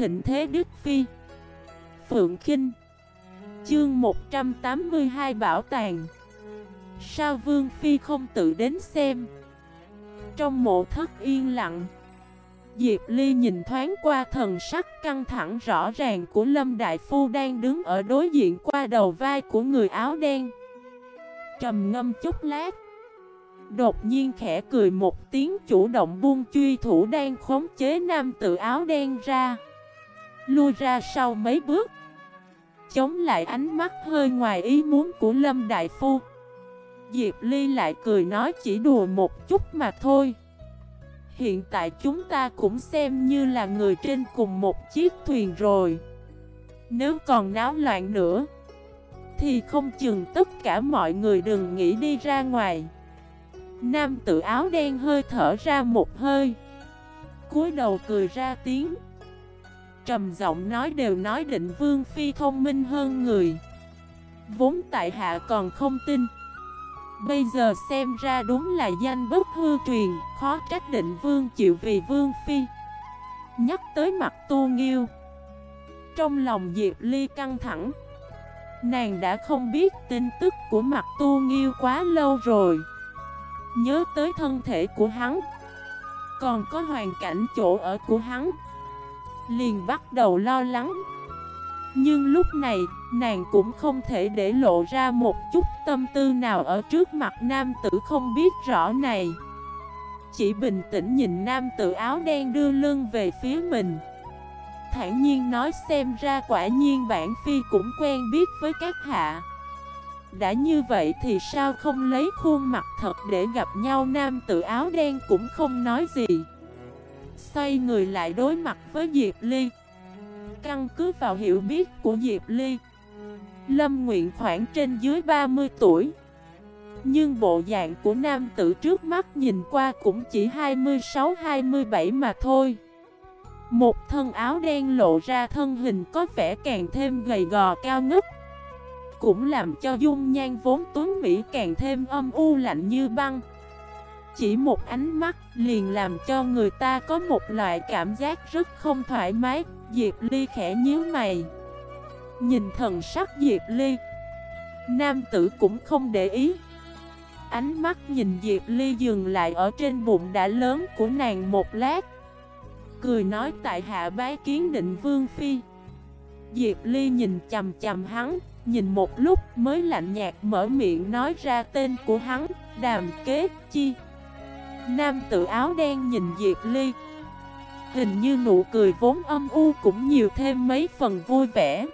thịnh thế Đức Phi. Phượng Kinh. Chương 182 Bảo tàng. Sao Vương Phi không tự đến xem? Trong mộ thất yên lặng, Diệp Ly nhìn thoáng qua thần sắc căng thẳng rõ ràng của Lâm Đại Phu đang đứng ở đối diện qua đầu vai của người áo đen. Trầm ngâm chút lát, Đột nhiên khẽ cười một tiếng, chủ động buông truy thủ đang khống chế nam tự áo đen ra. Lui ra sau mấy bước. Chống lại ánh mắt hơi ngoài ý muốn của Lâm Đại Phu. Diệp Ly lại cười nói chỉ đùa một chút mà thôi. Hiện tại chúng ta cũng xem như là người trên cùng một chiếc thuyền rồi. Nếu còn náo loạn nữa, Thì không chừng tất cả mọi người đừng nghĩ đi ra ngoài. Nam tự áo đen hơi thở ra một hơi. Cúi đầu cười ra tiếng. Trầm giọng nói đều nói định vương phi thông minh hơn người. Vốn tại hạ còn không tin. Bây giờ xem ra đúng là danh bất hư truyền, Khó trách định vương chịu vì vương phi. Nhắc tới mặt tu nghiêu. Trong lòng Diệp Ly căng thẳng. Nàng đã không biết tin tức của mặt tu nghiêu quá lâu rồi. Nhớ tới thân thể của hắn. Còn có hoàn cảnh chỗ ở của hắn. Liền bắt đầu lo lắng. Nhưng lúc này, nàng cũng không thể để lộ ra một chút tâm tư nào ở trước mặt nam tử không biết rõ này. Chỉ bình tĩnh nhìn nam tử áo đen đưa lưng về phía mình. Thản nhiên nói xem ra quả nhiên bản phi cũng quen biết với các hạ. Đã như vậy thì sao không lấy khuôn mặt thật để gặp nhau? Nam tự áo đen cũng không nói gì. Xoay người lại đối mặt với Diệp Ly. Căn cứ vào hiểu biết của Diệp Ly, Lâm Nguyện khoảng trên dưới 30 tuổi. Nhưng bộ dạng của nam tử trước mắt nhìn qua cũng chỉ 26-27 mà thôi. Một thân áo đen lộ ra thân hình có vẻ càng thêm gầy gò cao ngất, cũng làm cho dung nhan vốn tuấn Mỹ càng thêm âm u lạnh như băng. Chỉ một ánh mắt liền làm cho người ta có một loại cảm giác rất không thoải mái. Diệp Ly khẽ nhíu mày. Nhìn thần sắc Diệp Ly, Nam tử cũng không để ý. Ánh mắt nhìn Diệp Ly dừng lại ở trên bụng đã lớn của nàng một lát. Cười nói tại hạ bái kiến định vương phi. Diệp Ly nhìn chầm chầm hắn, Nhìn một lúc mới lạnh nhạt mở miệng nói ra tên của hắn, Đàm kế chi. Nam tự áo đen nhìn Diệp Ly. Hình như nụ cười vốn âm u cũng nhiều thêm mấy phần vui vẻ.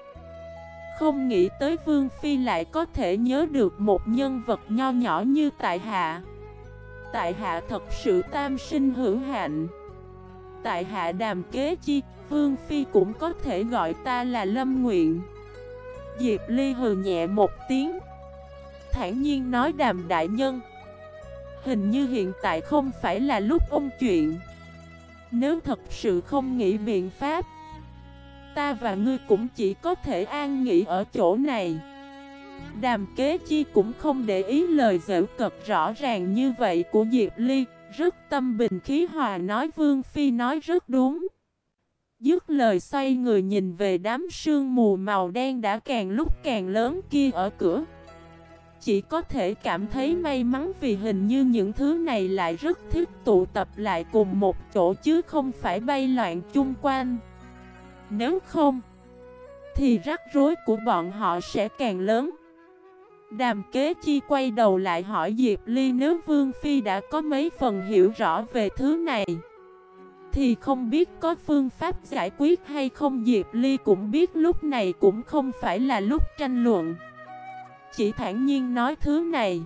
Không nghĩ tới Vương Phi lại có thể nhớ được một nhân vật nho nhỏ như Tại Hạ. Tại Hạ thật sự tam sinh hữu hạnh. Tại Hạ đàm kế chi, Vương Phi cũng có thể gọi ta là Lâm Nguyện. Diệp Ly hừ nhẹ một tiếng. Thản nhiên nói đàm đại nhân Hình như hiện tại không phải là lúc ôn chuyện. Nếu thật sự không nghĩ biện pháp, Ta và ngươi cũng chỉ có thể an nghỉ ở chỗ này. Đàm kế chi cũng không để ý lời dễu cật rõ ràng như vậy của Diệp Ly, Rất tâm bình khí hòa nói Vương Phi nói rất đúng. Dứt lời xoay người nhìn về đám sương mù màu đen đã càng lúc càng lớn kia ở cửa. Chỉ có thể cảm thấy may mắn vì hình như những thứ này lại rất thích tụ tập lại cùng một chỗ chứ không phải bay loạn chung quanh. Nếu không, Thì rắc rối của bọn họ sẽ càng lớn. Đàm kế chi quay đầu lại hỏi Diệp Ly nếu Vương Phi đã có mấy phần hiểu rõ về thứ này, thì không biết có phương pháp giải quyết hay không. Diệp Ly cũng biết lúc này cũng không phải là lúc tranh luận. Chỉ thản nhiên nói thứ này.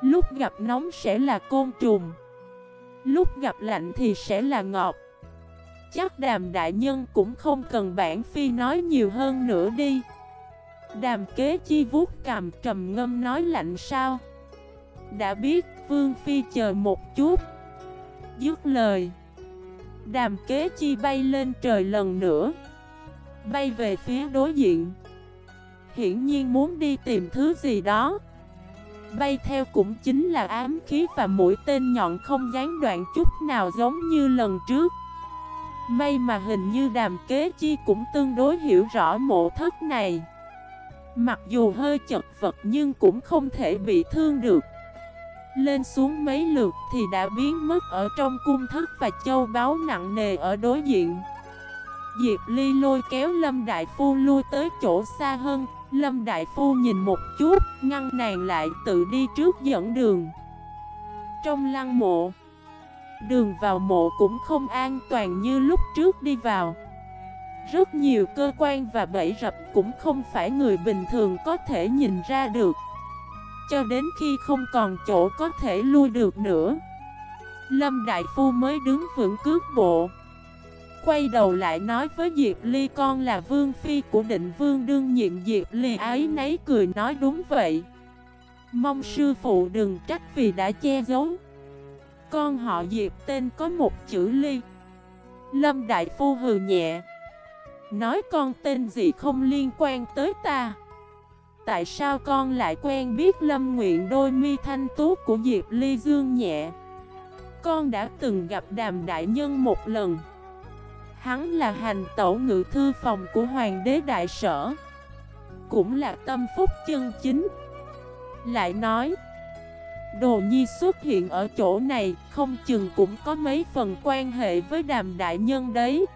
Lúc gặp nóng sẽ là côn trùng. Lúc gặp lạnh thì sẽ là ngọt. Chắc đàm đại nhân cũng không cần bản phi nói nhiều hơn nữa đi. Đàm kế chi vuốt cằm trầm ngâm nói lạnh sao? Đã biết, Vương Phi chờ một chút. Dứt lời. Đàm kế chi bay lên trời lần nữa. Bay về phía đối diện. Hiển nhiên muốn đi tìm thứ gì đó. Bay theo cũng chính là ám khí và mũi tên nhọn không gián đoạn chút nào giống như lần trước. May mà hình như đàm kế chi cũng tương đối hiểu rõ mộ thất này. Mặc dù hơi chật vật nhưng cũng không thể bị thương được. Lên xuống mấy lượt thì đã biến mất ở trong cung thất và châu báu nặng nề ở đối diện. Diệp Ly lôi kéo Lâm Đại Phu lui tới chỗ xa hơn Lâm Đại Phu nhìn một chút, ngăn nàng lại tự đi trước dẫn đường. Trong lăng mộ Đường vào mộ cũng không an toàn như lúc trước đi vào. Rất nhiều cơ quan và bẫy rập cũng không phải người bình thường có thể nhìn ra được. Cho đến khi không còn chỗ có thể lui được nữa Lâm Đại Phu mới đứng vững cước bộ. Quay đầu lại nói với Diệp Ly, con là vương phi của định vương, đương nhiệm Diệp Ly ấy nấy cười nói đúng vậy. Mong sư phụ đừng trách vì đã che giấu. Con họ Diệp tên có một chữ Ly. Lâm Đại Phu hừ nhẹ, Nói, con tên gì không liên quan tới ta? Tại sao con lại quen biết Lâm Nguyện đôi mi thanh tú của Diệp Ly Dương nhẹ? Con đã từng gặp đàm đại nhân một lần. Hắn là hành tẩu ngự thư phòng của Hoàng đế Đại Sở. Cũng là tâm phúc chân chính. Lại nói, Đồ Nhi xuất hiện ở chỗ này Không chừng cũng có mấy phần quan hệ với đàm đại nhân đấy.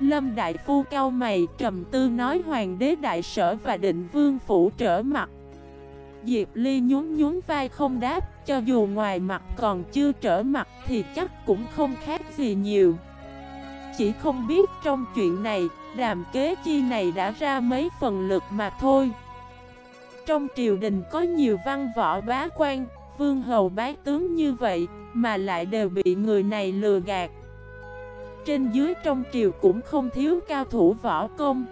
Lâm Đại Phu cao mày trầm tư nói Hoàng đế Đại Sở và định vương phủ trở mặt. Diệp Ly nhún nhún vai không đáp, Cho dù ngoài mặt còn chưa trở mặt thì chắc cũng không khác gì nhiều chỉ không biết trong chuyện này, đàm kế chi này đã ra mấy phần lực mà thôi. Trong triều đình có nhiều văn võ bá quan, vương hầu bá tướng như vậy Mà lại đều bị người này lừa gạt. Trên dưới trong triều cũng không thiếu cao thủ võ công.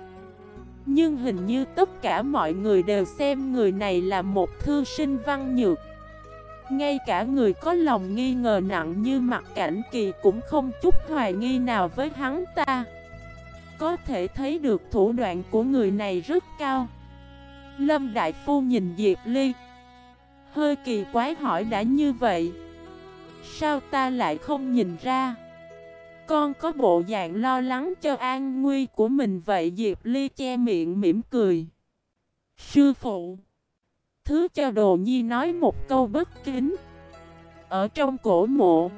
Nhưng hình như tất cả mọi người đều xem người này là một thư sinh văn nhược ngay cả người có lòng nghi ngờ nặng như mặt cảnh kỳ cũng không chút hoài nghi nào với hắn ta. Có thể thấy được thủ đoạn của người này rất cao. Lâm Đại Phu nhìn Diệp Ly. Hơi kỳ quái hỏi đã như vậy, Sao ta lại không nhìn ra? Con có bộ dạng lo lắng cho an nguy của mình vậy? Diệp Ly che miệng mỉm cười. Sư phụ thứ cho đồ nhi nói một câu bất kính. Ở trong cổ mộ,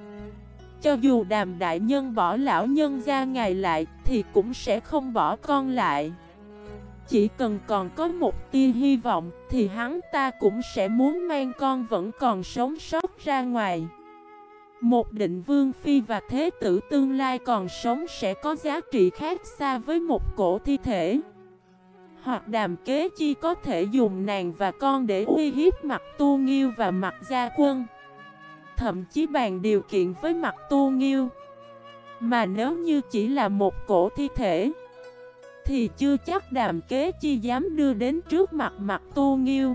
Cho dù đàm đại nhân bỏ lão nhân ra ngài lại Thì cũng sẽ không bỏ con lại. Chỉ cần còn có một tia hy vọng Thì hắn ta cũng sẽ muốn mang con vẫn còn sống sót ra ngoài. Một định vương phi và thế tử tương lai còn sống sẽ có giá trị khác xa với một cổ thi thể hoặc đàm kế chi có thể dùng nàng và con để uy hiếp mặt tu nghiêu và mặt gia quân. Thậm chí bàn điều kiện với mặt tu nghiêu. Mà nếu như chỉ là một cổ thi thể Thì chưa chắc đàm kế chi dám đưa đến trước mặt mặt tu nghiêu.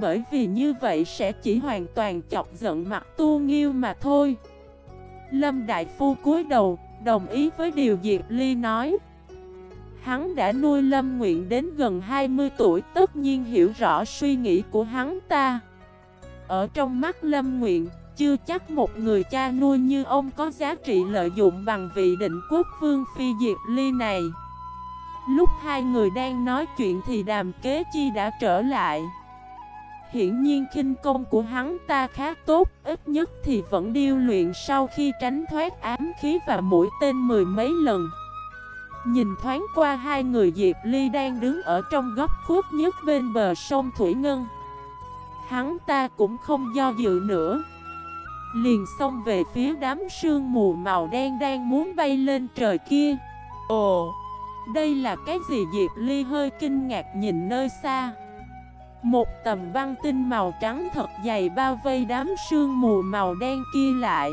Bởi vì như vậy sẽ chỉ hoàn toàn chọc giận mặt tu nghiêu mà thôi. Lâm Đại Phu cúi đầu, đồng ý với điều Diệp Ly nói. Hắn đã nuôi Lâm Nguyện đến gần 20 tuổi tất nhiên hiểu rõ suy nghĩ của hắn ta. Ở trong mắt Lâm Nguyện, chưa chắc một người cha nuôi như ông có giá trị lợi dụng bằng vị định quốc vương phi diệp ly này. Lúc hai người đang nói chuyện thì đàm kế chi đã trở lại. Hiển nhiên kinh công của hắn ta khá tốt Ít nhất thì vẫn điêu luyện sau khi tránh thoát ám khí và mũi tên mười mấy lần. Nhìn thoáng qua hai người Diệp Ly đang đứng ở trong góc khuất nhất bên bờ sông Thủy Ngân. Hắn ta cũng không do dự nữa. Liền xông về phía đám sương mù màu đen đang muốn bay lên trời kia. Ồ, đây là cái gì Diệp Ly hơi kinh ngạc nhìn nơi xa. Một tầm băng tinh màu trắng thật dày bao vây đám sương mù màu đen kia lại.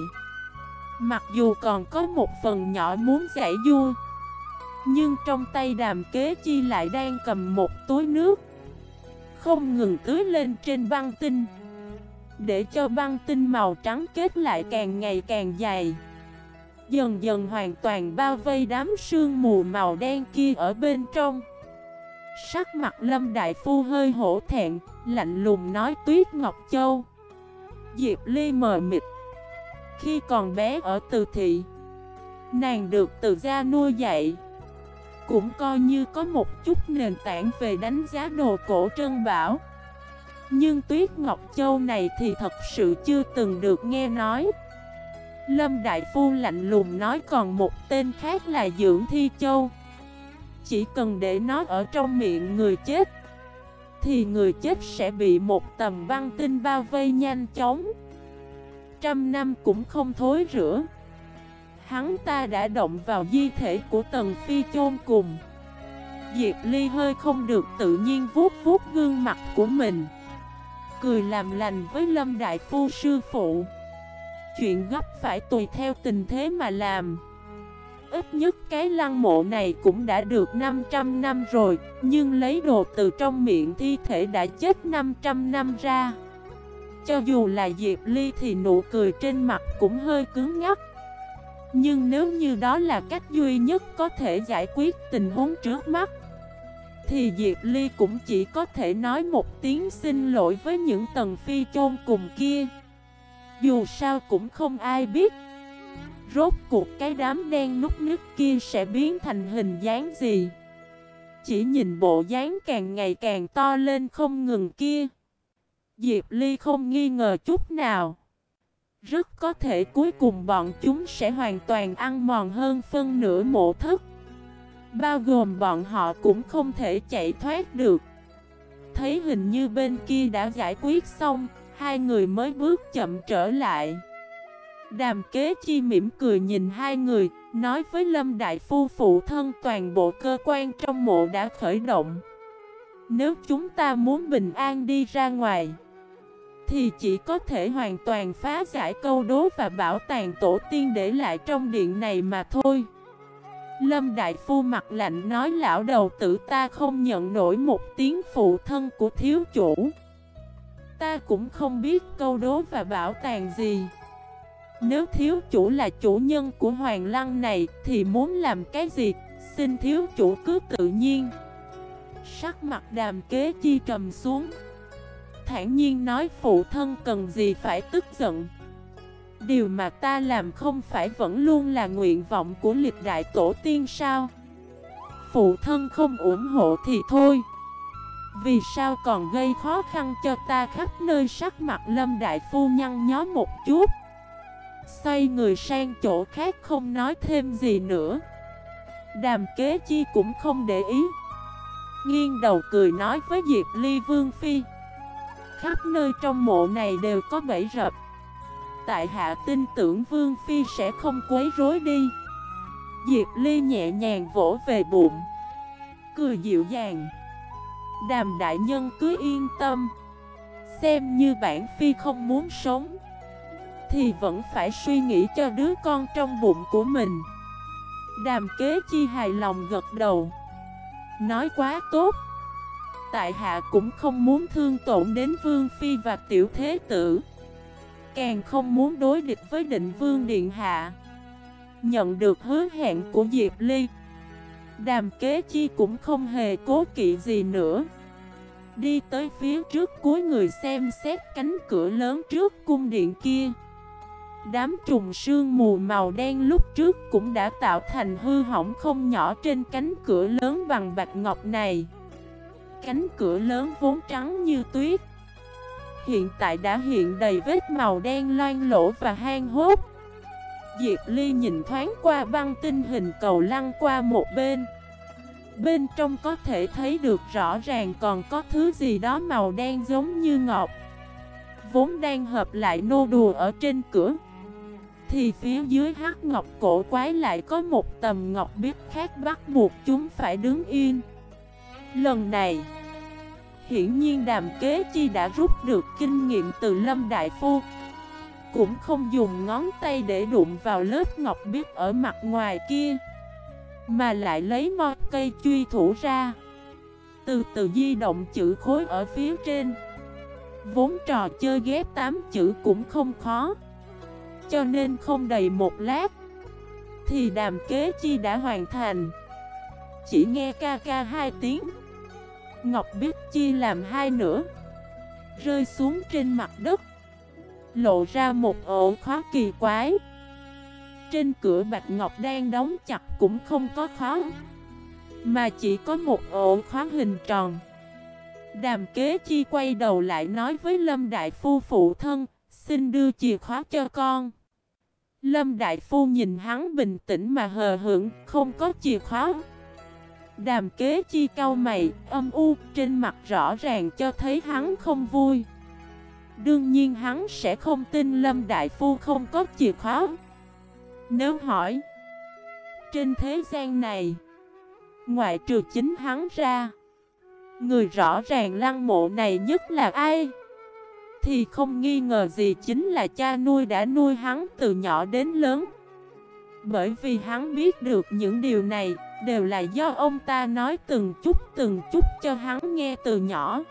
Mặc dù còn có một phần nhỏ muốn giải vui nhưng trong tay đàm kế chi lại đang cầm một túi nước. Không ngừng tưới lên trên băng tinh. Để cho băng tinh màu trắng kết lại càng ngày càng dày Dần dần hoàn toàn bao vây đám sương mù màu đen kia ở bên trong. Sắc mặt Lâm Đại Phu hơi hổ thẹn, lạnh lùng nói Tuyết Ngọc Châu. Diệp Ly mờ mịt. Khi còn bé ở từ thị Nàng được từ gia nuôi dạy. Cũng coi như có một chút nền tảng về đánh giá đồ cổ trân bảo. Nhưng Tuyết Ngọc Châu này thì thật sự chưa từng được nghe nói. Lâm Đại Phu lạnh lùng nói còn một tên khác là Dưỡng Thi Châu. Chỉ cần để nó ở trong miệng người chết, Thì người chết sẽ bị một tầm băng tinh bao vây nhanh chóng. Trăm năm cũng không thối rửa. Hắn ta đã động vào di thể của Tần Phi chôn cùng. Diệp Ly hơi không được tự nhiên vuốt vuốt gương mặt của mình. Cười làm lành với Lâm Đại Phu sư phụ. Chuyện gấp phải tùy theo tình thế mà làm. Ít nhất cái lăng mộ này cũng đã được 500 năm rồi, Nhưng lấy đồ từ trong miệng thi thể đã chết 500 năm ra. Cho dù là Diệp Ly thì nụ cười trên mặt cũng hơi cứng ngắt. Nhưng nếu như đó là cách duy nhất có thể giải quyết tình huống trước mắt, Thì Diệp Ly cũng chỉ có thể nói một tiếng xin lỗi với những tầng phi chôn cùng kia. Dù sao cũng không ai biết, Rốt cuộc cái đám đen nút nứt kia sẽ biến thành hình dáng gì. Chỉ nhìn bộ dáng càng ngày càng to lên không ngừng kia. Diệp Ly không nghi ngờ chút nào. Rất có thể cuối cùng bọn chúng sẽ hoàn toàn ăn mòn hơn phân nửa mộ thất. Bao gồm bọn họ cũng không thể chạy thoát được. Thấy hình như bên kia đã giải quyết xong, Hai người mới bước chậm trở lại. Đàm kế chi mỉm cười nhìn hai người, Nói với Lâm Đại Phu phụ thân toàn bộ cơ quan trong mộ đã khởi động. Nếu chúng ta muốn bình an đi ra ngoài thì chỉ có thể hoàn toàn phá giải câu đố và bảo tàng tổ tiên để lại trong điện này mà thôi. Lâm Đại Phu mặt lạnh nói, lão đầu tử, ta không nhận nổi một tiếng phụ thân của thiếu chủ. Ta cũng không biết câu đố và bảo tàng gì. Nếu thiếu chủ là chủ nhân của hoàng lăng này Thì muốn làm cái gì? Xin thiếu chủ cứ tự nhiên. Sắc mặt đàm kế chi trầm xuống. Thản nhiên nói phụ thân cần gì phải tức giận. Điều mà ta làm không phải vẫn luôn là nguyện vọng của lịch đại tổ tiên sao? Phụ thân không ủng hộ thì thôi. Vì sao còn gây khó khăn cho ta khắp nơi sắc mặt lâm đại phu nhăn nhó một chút? Xoay người sang chỗ khác không nói thêm gì nữa. Đàm kế chi cũng không để ý. Nghiêng đầu cười nói với Diệp Ly Vương Phi. Khắp nơi trong mộ này đều có bẫy rập. Tại hạ tin tưởng Vương Phi sẽ không quấy rối đi. Diệp Ly nhẹ nhàng vỗ về bụng, Cười dịu dàng. Đàm đại nhân cứ yên tâm, Xem như bản phi không muốn sống, Thì vẫn phải suy nghĩ cho đứa con trong bụng của mình. Đàm kế chi hài lòng gật đầu, Nói quá tốt. Tại hạ cũng không muốn thương tổn đến vương phi và tiểu thế tử. Càng không muốn đối địch với định vương điện hạ. Nhận được hứa hẹn của Diệp Ly, Đàm kế chi cũng không hề cố kỵ gì nữa. Đi tới phía trước cuối người xem xét cánh cửa lớn trước cung điện kia. Đám trùng sương mù màu đen lúc trước cũng đã tạo thành hư hỏng không nhỏ trên cánh cửa lớn bằng bạch ngọc này. Cánh cửa lớn vốn trắng như tuyết. Hiện tại đã hiện đầy vết màu đen loan lỗ và hang hốt. Diệp Ly nhìn thoáng qua băng tinh hình cầu lăn qua một bên. Bên trong có thể thấy được rõ ràng còn có thứ gì đó màu đen giống như ngọc. Vốn đang hợp lại nô đùa ở trên cửa. Thì phía dưới hắc ngọc cổ quái lại có một tầm ngọc biết khác bắt buộc chúng phải đứng yên. Lần này, Hiển nhiên đàm kế chi đã rút được kinh nghiệm từ Lâm Đại Phu. Cũng không dùng ngón tay để đụng vào lớp ngọc biết ở mặt ngoài kia, mà lại lấy mo cây truy thủ ra. Từ từ di động chữ khối ở phía trên. Vốn trò chơi ghép 8 chữ cũng không khó, Cho nên không đầy một lát, Thì đàm kế chi đã hoàn thành. Chỉ nghe ca ca hai tiếng. Ngọc biết chi làm hai nửa. Rơi xuống trên mặt đất, Lộ ra một ổ khó kỳ quái. Trên cửa Bạch Ngọc đang đóng chặt cũng không có khóa, Mà chỉ có một ổ khóa hình tròn. Đàm kế chi quay đầu lại nói với Lâm Đại Phu phụ thân, Xin đưa chìa khóa cho con. Lâm Đại Phu nhìn hắn bình tĩnh mà hờ hững, Không có chìa khóa. Đàm kế chi cau mày, âm u, trên mặt rõ ràng cho thấy hắn không vui. Đương nhiên hắn sẽ không tin Lâm Đại Phu không có chìa khóa. Nếu hỏi, trên thế gian này, ngoại trừ chính hắn ra, người rõ ràng lăng mộ này nhất là ai? Thì không nghi ngờ gì chính là cha nuôi đã nuôi hắn từ nhỏ đến lớn. Bởi vì hắn biết được những điều này, Đều là do ông ta nói từng chút từng chút cho hắn nghe từ nhỏ.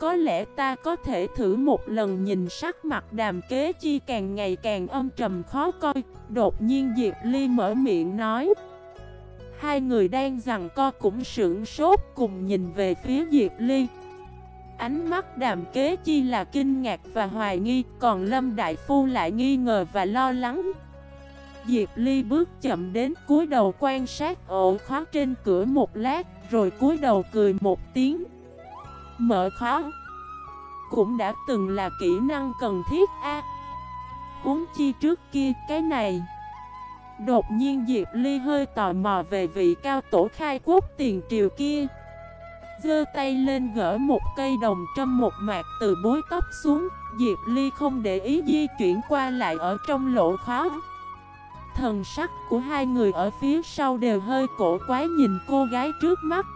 Có lẽ ta có thể thử một lần nhìn sắc mặt đàm kế chi càng ngày càng âm trầm khó coi, Đột nhiên Diệp Ly mở miệng nói. Hai người đang rằng co cũng sưởng sốt cùng nhìn về phía Diệp Ly. Ánh mắt đàm kế chi là kinh ngạc và hoài nghi, Còn Lâm Đại Phu lại nghi ngờ và lo lắng. Diệp Ly bước chậm đến cúi đầu quan sát ổ khóa trên cửa một lát Rồi cúi đầu cười một tiếng. Mở khóa Cũng đã từng là kỹ năng cần thiết a. À, Uống chi trước kia cái này. Đột nhiên Diệp Ly hơi tò mò về vị cao tổ khai quốc tiền triều kia. Dơ tay lên gỡ một cây đồng trâm một mạc từ bối tóc xuống. Diệp Ly không để ý di chuyển qua lại ở trong lỗ khó Thần sắc của hai người ở phía sau đều hơi cổ quái nhìn cô gái trước mắt.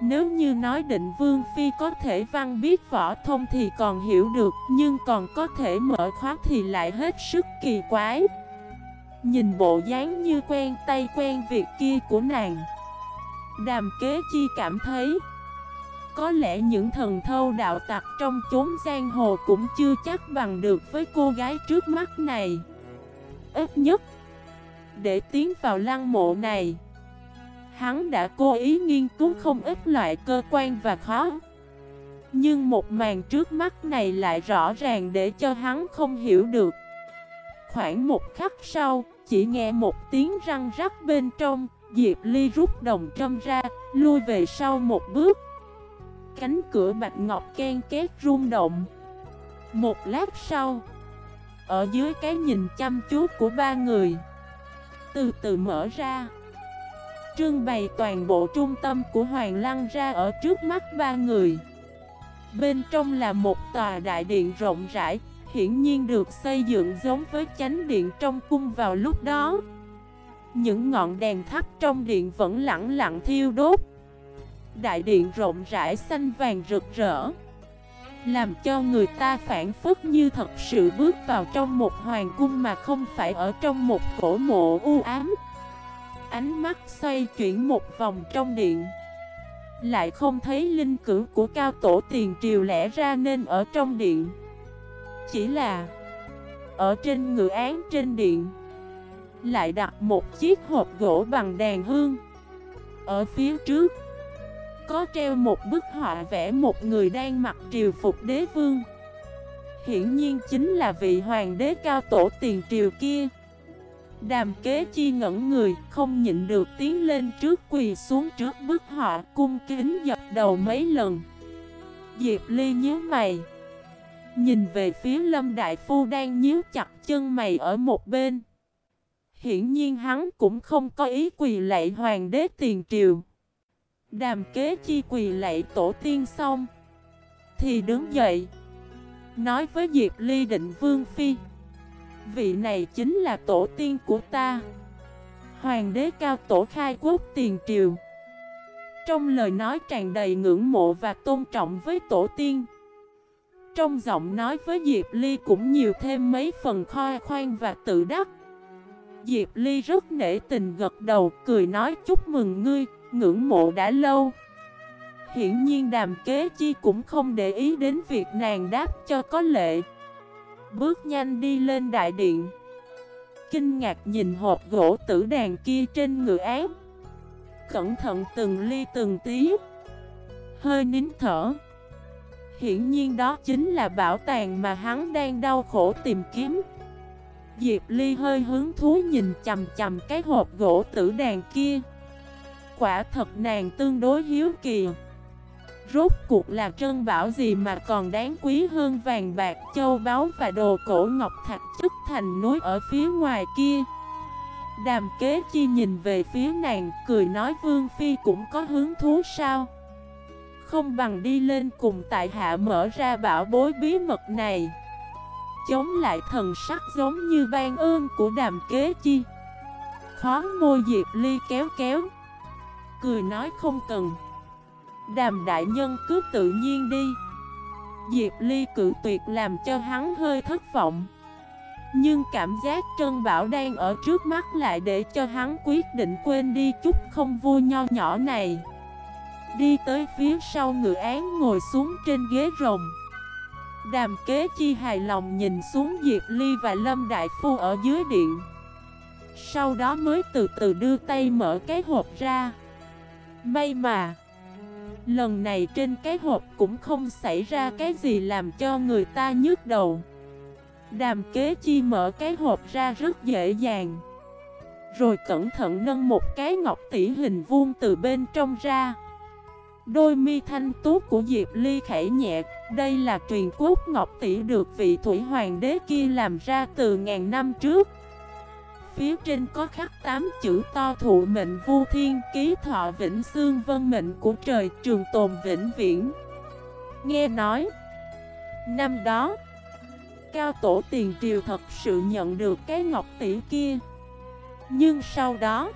Nếu như nói định Vương Phi có thể văn biết võ thông thì còn hiểu được, Nhưng còn có thể mở khóa thì lại hết sức kỳ quái. Nhìn bộ dáng như quen tay quen việc kia của nàng, Đàm kế chi cảm thấy, Có lẽ những thần thâu đạo tặc trong chốn giang hồ cũng chưa chắc bằng được với cô gái trước mắt này. Ít nhất để tiến vào lăng mộ này. Hắn đã cố ý nghiên cứu không ít loại cơ quan và khó. Nhưng một màn trước mắt này lại rõ ràng để cho hắn không hiểu được. Khoảng một khắc sau, chỉ nghe một tiếng răng rắc bên trong Diệp Ly rút đồng trâm ra, lui về sau một bước. Cánh cửa bạch ngọc ken két rung động. Một lát sau Ở dưới cái nhìn chăm chú của ba người từ từ mở ra. Trưng bày toàn bộ trung tâm của Hoàng Lăng ra ở trước mắt ba người. Bên trong là một tòa đại điện rộng rãi, Hiển nhiên được xây dựng giống với chánh điện trong cung vào lúc đó. Những ngọn đèn thắp trong điện vẫn lặng lặng thiêu đốt. Đại điện rộng rãi xanh vàng rực rỡ làm cho người ta phản phức như thật sự bước vào trong một hoàng cung mà không phải ở trong một cổ mộ u ám. Ánh mắt xoay chuyển một vòng trong điện. Lại không thấy linh cử của cao tổ tiền triều lẽ ra nên ở trong điện. Chỉ là Ở trên ngự án trên điện. Lại đặt một chiếc hộp gỗ bằng đàn hương. Ở phía trước có treo một bức họa vẽ một người đang mặc triều phục đế vương. Hiển nhiên chính là vị hoàng đế cao tổ tiền triều kia. Đàm kế chi ngẩn người, không nhịn được tiến lên trước quỳ xuống trước bức họa, cung kính dập đầu mấy lần. Diệp Ly nhíu mày. Nhìn về phía Lâm Đại Phu đang nhíu chặt chân mày ở một bên. Hiển nhiên hắn cũng không có ý quỳ lạy hoàng đế tiền triều. Đàm kế chi quỳ lạy tổ tiên xong, Thì đứng dậy, Nói với Diệp Ly định Vương Phi, Vị này chính là tổ tiên của ta, Hoàng đế cao tổ khai quốc tiền triều. Trong lời nói tràn đầy ngưỡng mộ và tôn trọng với tổ tiên, Trong giọng nói với Diệp Ly cũng nhiều thêm mấy phần khoa khoan và tự đắc. Diệp Ly rất nể tình gật đầu, cười nói, chúc mừng ngươi ngưỡng mộ đã lâu. Hiển nhiên đàm kế chi cũng không để ý đến việc nàng đáp cho có lệ. Bước nhanh đi lên đại điện. Kinh ngạc nhìn hộp gỗ tử đàn kia trên ngựa án Cẩn thận từng ly từng tí. Hơi nín thở. Hiển nhiên đó chính là bảo tàng mà hắn đang đau khổ tìm kiếm. Diệp Ly hơi hứng thú nhìn chầm chầm cái hộp gỗ tử đàn kia. Quả thật nàng tương đối hiếu kỳ. Rốt cuộc là trân bảo gì mà còn đáng quý hơn vàng bạc, châu báu và đồ cổ ngọc thạch chất thành núi ở phía ngoài kia? Đàm kế chi nhìn về phía nàng, cười nói Vương Phi cũng có hứng thú sao? Không bằng đi lên cùng tại hạ mở ra bảo bối bí mật này. Chống lại thần sắc giống như ban ơn của đàm kế chi. Khó môi Diệp Ly kéo kéo. Cười nói không cần. Đàm đại nhân cứ tự nhiên đi. Diệp Ly cự tuyệt làm cho hắn hơi thất vọng. Nhưng cảm giác Trân Bảo đang ở trước mắt lại để cho hắn quyết định quên đi chút không vui nho nhỏ này. Đi tới phía sau ngựa án ngồi xuống trên ghế rồng. Đàm kế chi hài lòng nhìn xuống Diệp Ly và Lâm Đại Phu ở dưới điện. Sau đó mới từ từ đưa tay mở cái hộp ra. May mà. Lần này trên cái hộp cũng không xảy ra cái gì làm cho người ta nhức đầu. Đàm kế chi mở cái hộp ra rất dễ dàng. Rồi cẩn thận nâng một cái ngọc tỷ hình vuông từ bên trong ra. Đôi mi thanh tú của Diệp Ly khẽ nhẹ. Đây là truyền quốc ngọc tỷ được vị thủy hoàng đế kia làm ra từ ngàn năm trước. Phía trên có khắc tám chữ to thụ mệnh vu thiên, ký thọ vĩnh xương vân mệnh của trời, trường tồn vĩnh viễn. Nghe nói, Năm đó, Cao tổ tiền triều thật sự nhận được cái ngọc tỷ kia. Nhưng sau đó,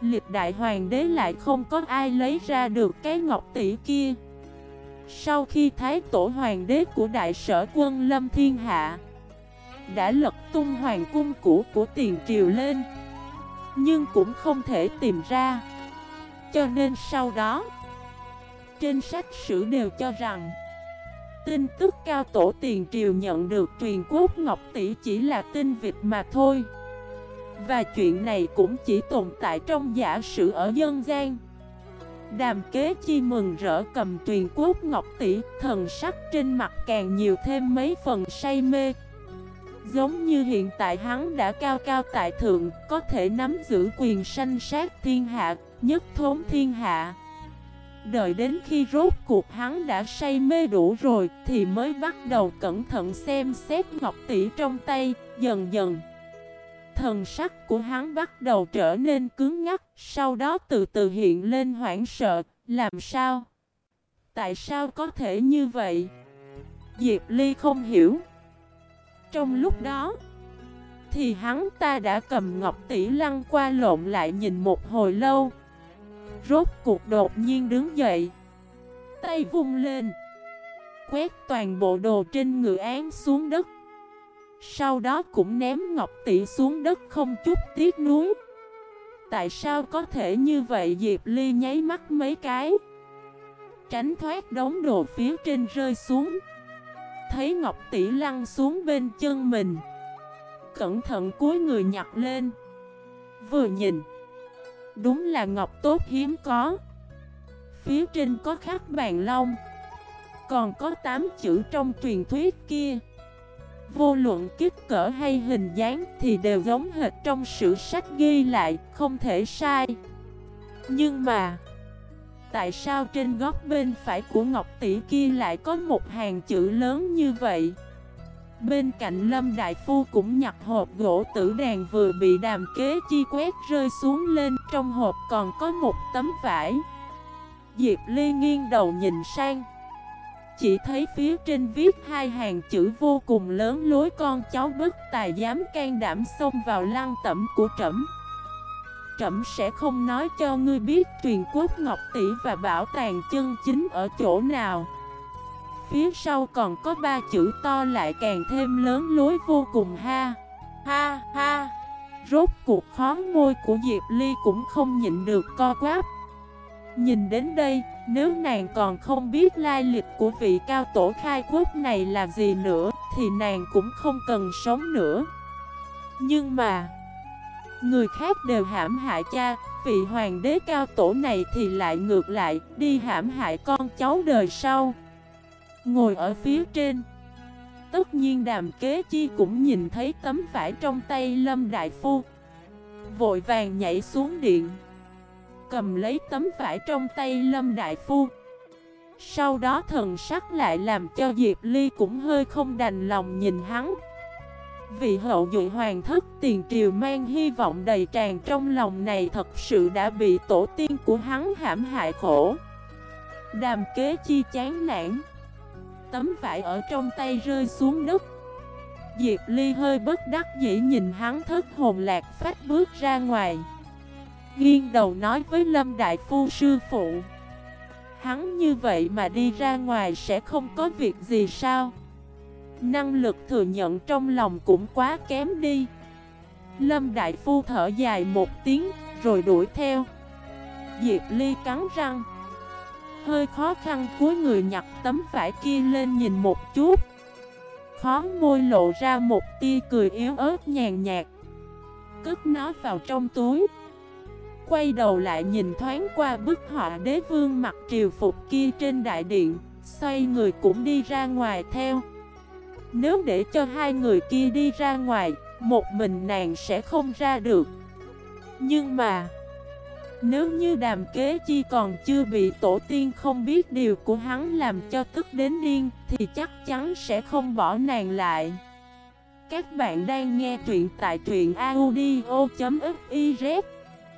Lịch đại hoàng đế lại không có ai lấy ra được cái ngọc tỷ kia. Sau khi thái tổ hoàng đế của đại sở quân lâm thiên hạ đã lật tung hoàng cung cũ của tiền triều lên, Nhưng cũng không thể tìm ra. Cho nên sau đó, Trên sách sử đều cho rằng, Tin tức cao tổ tiền triều nhận được truyền quốc Ngọc Tỷ chỉ là tin vịt mà thôi. Và chuyện này cũng chỉ tồn tại trong giả sử ở dân gian. Đàm kế chi mừng rỡ cầm truyền quốc Ngọc Tỷ, Thần sắc trên mặt càng nhiều thêm mấy phần say mê. Giống như hiện tại hắn đã cao cao tại thượng, có thể nắm giữ quyền sanh sát thiên hạ, nhất thốn thiên hạ. Đợi đến khi rốt cuộc hắn đã say mê đủ rồi thì mới bắt đầu cẩn thận xem xét ngọc tỷ trong tay, dần dần. Thần sắc của hắn bắt đầu trở nên cứng ngắc, sau đó từ từ hiện lên hoảng sợ, làm sao? Tại sao có thể như vậy? Diệp Ly không hiểu. Trong lúc đó, Thì hắn ta đã cầm ngọc tỷ lăng qua lộn lại nhìn một hồi lâu. Rốt cuộc đột nhiên đứng dậy, Tay vung lên, Quét toàn bộ đồ trên ngựa án xuống đất. Sau đó cũng ném ngọc tỷ xuống đất không chút tiếc nuối. Tại sao có thể như vậy? Diệp Ly nháy mắt mấy cái, Tránh thoát đống đồ phía trên rơi xuống. Thấy Ngọc Tỷ lăn xuống bên chân mình. Cẩn thận cúi người nhặt lên. Vừa nhìn. Đúng là Ngọc tốt hiếm có. Phía trên có khắc bàn long. Còn có 8 chữ trong truyền thuyết kia. Vô luận kích cỡ hay hình dáng thì đều giống hệt trong sử sách ghi lại, không thể sai. Nhưng mà Tại sao trên góc bên phải của Ngọc Tỷ kia lại có một hàng chữ lớn như vậy? Bên cạnh Lâm Đại Phu cũng nhặt hộp gỗ tử đàn vừa bị đàm kế chi quét rơi xuống lên, Trong hộp còn có một tấm vải. Diệp Ly nghiêng đầu nhìn sang. Chỉ thấy phía trên viết hai hàng chữ vô cùng lớn, lối con cháu bất tài dám can đảm xông vào lăng tẩm của trẫm trẫm sẽ không nói cho ngươi biết truyền quốc ngọc tỷ và bảo tàng chân chính ở chỗ nào. Phía sau còn có ba chữ to lại càng thêm lớn lối vô cùng ha. Ha ha. Rốt cuộc khó môi của Diệp Ly cũng không nhịn được co quáp. Nhìn đến đây, nếu nàng còn không biết lai lịch của vị cao tổ khai quốc này là gì nữa, thì nàng cũng không cần sống nữa. Nhưng mà... Người khác đều hãm hại cha, vị hoàng đế cao tổ này thì lại ngược lại, đi hãm hại con cháu đời sau. Ngồi ở phía trên, Tất nhiên đàm kế chi cũng nhìn thấy tấm vải trong tay Lâm Đại Phu. Vội vàng nhảy xuống điện. Cầm lấy tấm vải trong tay Lâm Đại Phu. Sau đó thần sắc lại làm cho Diệp Ly cũng hơi không đành lòng nhìn hắn. Vị hậu duệ hoàng thất, tiền triều mang hy vọng đầy tràn trong lòng này thật sự đã bị tổ tiên của hắn hãm hại khổ. Đàm kế chi chán nản. Tấm vải ở trong tay rơi xuống đất. Diệp Ly hơi bất đắc dĩ nhìn hắn thất hồn lạc phát bước ra ngoài. Nghiêng đầu nói với Lâm Đại Phu sư phụ, Hắn như vậy mà đi ra ngoài sẽ không có việc gì sao? Năng lực thừa nhận trong lòng cũng quá kém đi. Lâm Đại Phu thở dài một tiếng, rồi đuổi theo. Diệp Ly cắn răng. Hơi khó khăn cuối người nhặt tấm vải kia lên nhìn một chút. Khó môi lộ ra một tia cười yếu ớt nhàn nhạt. Cất nó vào trong túi. Quay đầu lại nhìn thoáng qua bức họa đế vương mặc triều phục kia trên đại điện, Xoay người cũng đi ra ngoài theo. Nếu để cho hai người kia đi ra ngoài, Một mình nàng sẽ không ra được. Nhưng mà, Nếu như đàm kế chi còn chưa bị tổ tiên không biết điều của hắn làm cho tức đến điên, Thì chắc chắn sẽ không bỏ nàng lại. Các bạn đang nghe truyện tại truyện audio.fif